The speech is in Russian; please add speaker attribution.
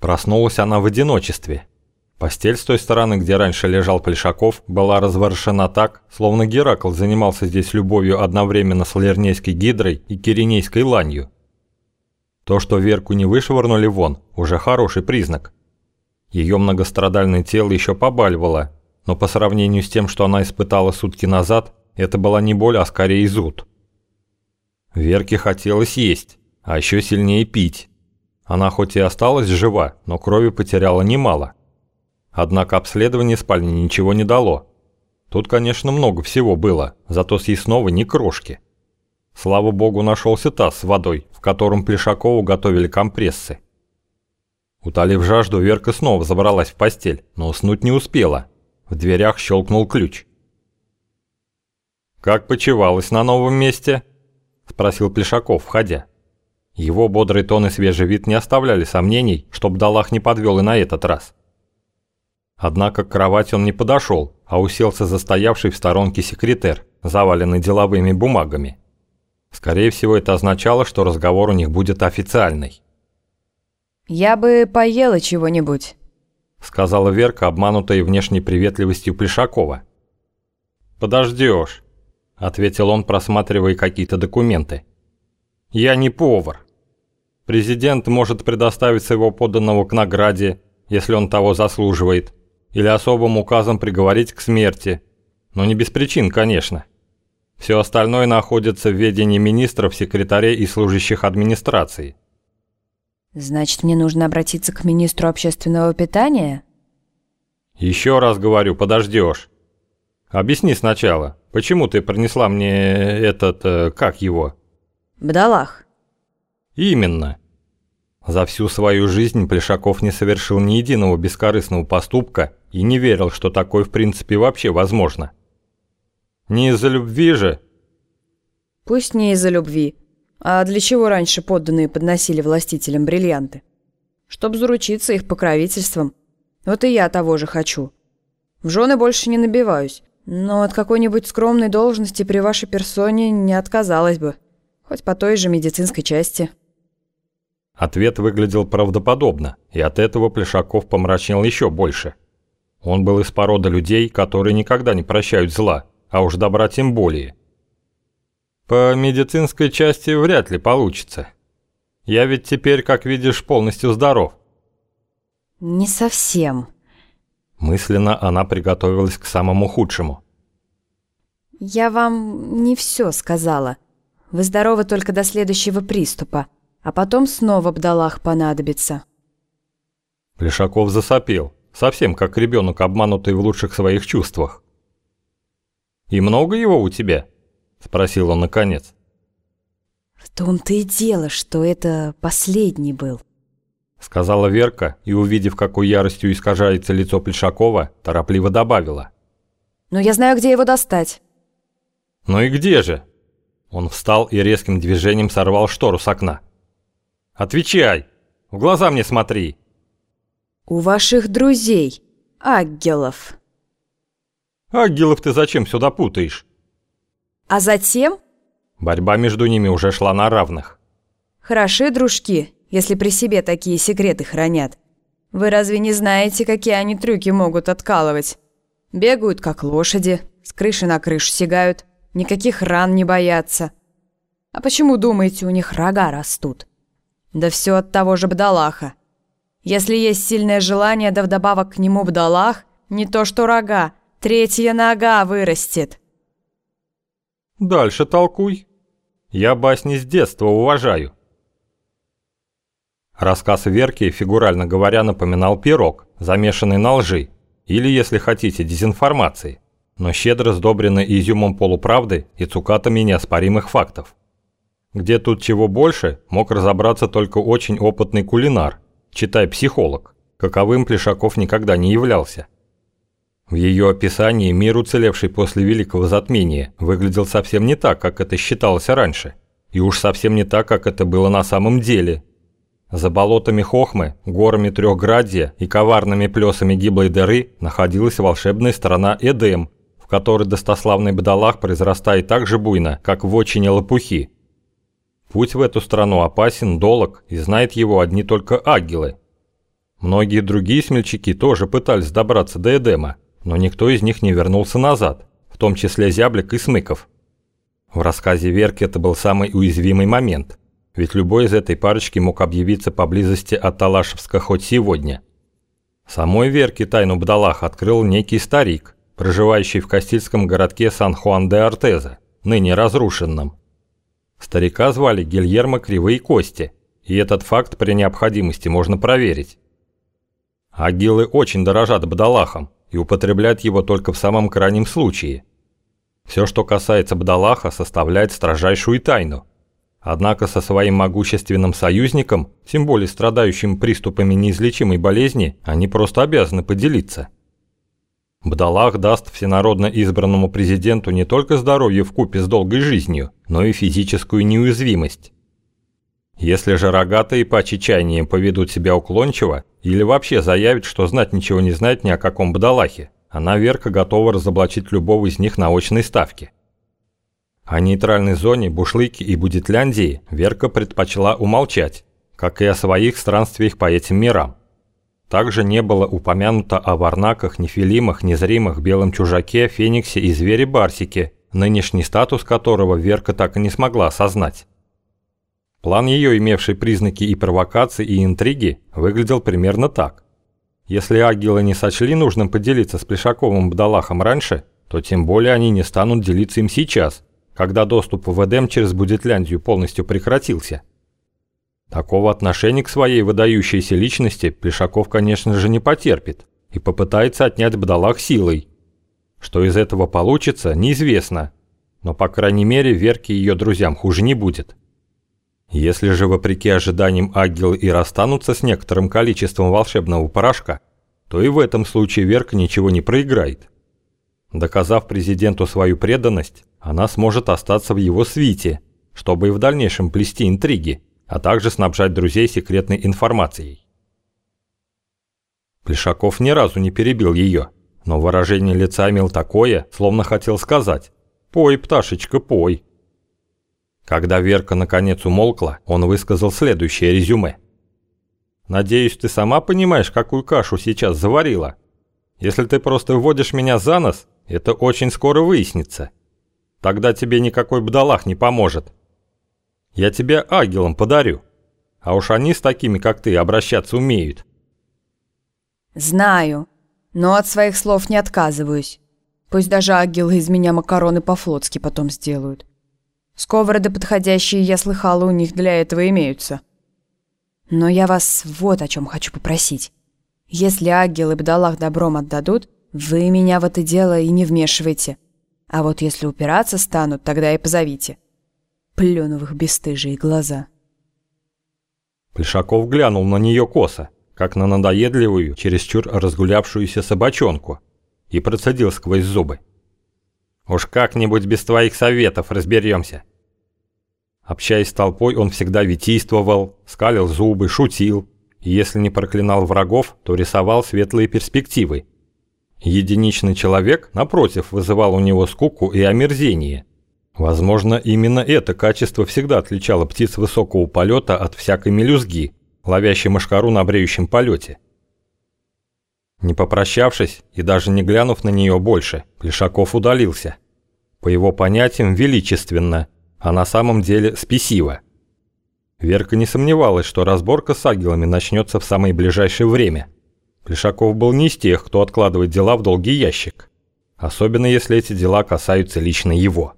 Speaker 1: Проснулась она в одиночестве. Постель с той стороны, где раньше лежал Плешаков, была разворошена так, словно Геракл занимался здесь любовью одновременно с Лернейской гидрой и Киренейской ланью. То, что Верку не вышвырнули вон, уже хороший признак. Ее многострадальное тело еще побаливало, но по сравнению с тем, что она испытала сутки назад, это была не боль, а скорее зуд. Верке хотелось есть, а еще сильнее пить. Она хоть и осталась жива, но крови потеряла немало. Однако обследование спальни ничего не дало. Тут, конечно, много всего было, зато съестного ни крошки. Слава богу, нашелся таз с водой, в котором Плешакову готовили компрессы. Утолив жажду, Верка снова забралась в постель, но уснуть не успела. В дверях щелкнул ключ. «Как почевалась на новом месте?» – спросил Плешаков, входя. Его бодрый тон и свежий вид не оставляли сомнений, чтоб Далах не подвел и на этот раз. Однако к кровати он не подошел, а уселся за стоявший в сторонке секретер, заваленный деловыми бумагами. Скорее всего, это означало, что разговор у них будет официальный.
Speaker 2: «Я бы поела чего-нибудь», —
Speaker 1: сказала Верка, обманутая внешней приветливостью Плешакова. «Подождешь», — ответил он, просматривая какие-то документы. «Я не повар. Президент может предоставить своего подданного к награде, если он того заслуживает, или особым указом приговорить к смерти, но не без причин, конечно. Все остальное находится в ведении министров, секретарей и служащих администрации.
Speaker 2: Значит, мне нужно обратиться к министру общественного питания?
Speaker 1: Еще раз говорю, подождешь. Объясни сначала, почему ты принесла мне этот, э, как его?
Speaker 2: Бдалах.
Speaker 1: Именно. За всю свою жизнь Плешаков не совершил ни единого бескорыстного поступка и не верил, что такое в принципе вообще возможно. Не из-за любви же?
Speaker 2: Пусть не из-за любви. А для чего раньше подданные подносили властителям бриллианты? Чтоб заручиться их покровительством. Вот и я того же хочу. В жены больше не набиваюсь, но от какой-нибудь скромной должности при вашей персоне не отказалась бы. Хоть по той же медицинской части.
Speaker 1: Ответ выглядел правдоподобно, и от этого Плешаков помрачнел еще больше. Он был из породы людей, которые никогда не прощают зла, а уж добра тем более. По медицинской части вряд ли получится. Я ведь теперь, как видишь, полностью здоров.
Speaker 2: Не совсем.
Speaker 1: Мысленно она приготовилась к самому худшему.
Speaker 2: Я вам не все сказала. Вы здоровы только до следующего приступа а потом снова бдалах понадобится.
Speaker 1: Плешаков засопел, совсем как ребенок, обманутый в лучших своих чувствах. «И много его у тебя?» – спросил он наконец.
Speaker 2: «В том-то и дело, что это последний был», –
Speaker 1: сказала Верка и, увидев, какой яростью искажается лицо Плешакова, торопливо добавила.
Speaker 2: «Но я знаю, где его достать».
Speaker 1: «Ну и где же?» Он встал и резким движением сорвал штору с окна. Отвечай! В глаза мне смотри!»
Speaker 2: «У ваших друзей, ангелов».
Speaker 1: «Ангелов ты зачем сюда путаешь?»
Speaker 2: «А затем?»
Speaker 1: Борьба между ними уже шла на равных.
Speaker 2: «Хороши дружки, если при себе такие секреты хранят. Вы разве не знаете, какие они трюки могут откалывать? Бегают, как лошади, с крыши на крышу сигают, никаких ран не боятся. А почему, думаете, у них рога растут? Да все от того же Бдалаха. Если есть сильное желание, да вдобавок к нему Бдалах, не то что рога, третья нога вырастет.
Speaker 1: Дальше толкуй. Я басни с детства уважаю. Рассказ Верки, фигурально говоря, напоминал пирог, замешанный на лжи, или, если хотите, дезинформации, но щедро сдобренный изюмом полуправды и цукатами неоспоримых фактов. Где тут чего больше, мог разобраться только очень опытный кулинар, читай психолог, каковым Плешаков никогда не являлся. В ее описании мир, уцелевший после Великого Затмения, выглядел совсем не так, как это считалось раньше, и уж совсем не так, как это было на самом деле. За болотами Хохмы, горами Трехградья и коварными плесами гиблой дыры находилась волшебная страна Эдем, в которой достославный бадалах произрастает так же буйно, как в очине лопухи, Путь в эту страну опасен, долог, и знает его одни только агилы. Многие другие смельчаки тоже пытались добраться до Эдема, но никто из них не вернулся назад, в том числе Зяблик и Смыков. В рассказе Верки это был самый уязвимый момент, ведь любой из этой парочки мог объявиться поблизости от Талашевска хоть сегодня. Самой Верке тайну Бдалах открыл некий старик, проживающий в Кастильском городке Сан-Хуан-де-Артеза, ныне разрушенном. Старика звали Гильермо Кривые Кости, и этот факт при необходимости можно проверить. Агилы очень дорожат бдалахом и употребляют его только в самом крайнем случае. Все, что касается бдалаха, составляет строжайшую тайну. Однако со своим могущественным союзником, тем более страдающим приступами неизлечимой болезни, они просто обязаны поделиться. Бдалах даст всенародно избранному президенту не только здоровье в купе с долгой жизнью, но и физическую неуязвимость. Если же рогатые по чечаниям поведут себя уклончиво или вообще заявят, что знать ничего не знает ни о каком бдалахе, она Верка готова разоблачить любого из них на очной ставке. О нейтральной зоне Бушлыки и Будетляндии Верка предпочла умолчать, как и о своих странствиях по этим мирам. Также не было упомянуто о варнаках, нефилимах, незримых, белом чужаке, фениксе и звере-барсике, нынешний статус которого Верка так и не смогла осознать. План ее, имевший признаки и провокации, и интриги, выглядел примерно так. Если агилы не сочли нужным поделиться с Плешаковым Бдалахом раньше, то тем более они не станут делиться им сейчас, когда доступ в Эдем через Будетляндию полностью прекратился. Такого отношения к своей выдающейся личности Плешаков, конечно же, не потерпит и попытается отнять Бдалах силой. Что из этого получится, неизвестно, но, по крайней мере, Верке и ее друзьям хуже не будет. Если же, вопреки ожиданиям, агилы и расстанутся с некоторым количеством волшебного порошка, то и в этом случае Верка ничего не проиграет. Доказав президенту свою преданность, она сможет остаться в его свите, чтобы и в дальнейшем плести интриги а также снабжать друзей секретной информацией. Плешаков ни разу не перебил ее, но выражение лица имел такое, словно хотел сказать «Пой, пташечка, пой». Когда Верка наконец умолкла, он высказал следующее резюме. «Надеюсь, ты сама понимаешь, какую кашу сейчас заварила? Если ты просто вводишь меня за нос, это очень скоро выяснится. Тогда тебе никакой бдалах не поможет». Я тебя агелом подарю. А уж они с такими, как ты, обращаться умеют.
Speaker 2: Знаю, но от своих слов не отказываюсь. Пусть даже агелы из меня макароны по-флотски потом сделают. Сковороды подходящие, я слыхала, у них для этого имеются. Но я вас вот о чем хочу попросить. Если агелы Бдалах добром отдадут, вы меня в это дело и не вмешивайте. А вот если упираться станут, тогда и позовите их бесстыжие глаза.
Speaker 1: Плешаков глянул на нее косо, как на надоедливую, чересчур разгулявшуюся собачонку, и процедил сквозь зубы. «Уж как-нибудь без твоих советов разберемся». Общаясь с толпой, он всегда витийствовал, скалил зубы, шутил, и если не проклинал врагов, то рисовал светлые перспективы. Единичный человек, напротив, вызывал у него скуку и омерзение – Возможно, именно это качество всегда отличало птиц высокого полета от всякой мелюзги, ловящей мошкару на бреющем полете. Не попрощавшись и даже не глянув на нее больше, Плешаков удалился. По его понятиям, величественно, а на самом деле спесиво. Верка не сомневалась, что разборка с агилами начнется в самое ближайшее время. Плешаков был не из тех, кто откладывает дела в долгий ящик. Особенно если эти дела касаются лично его.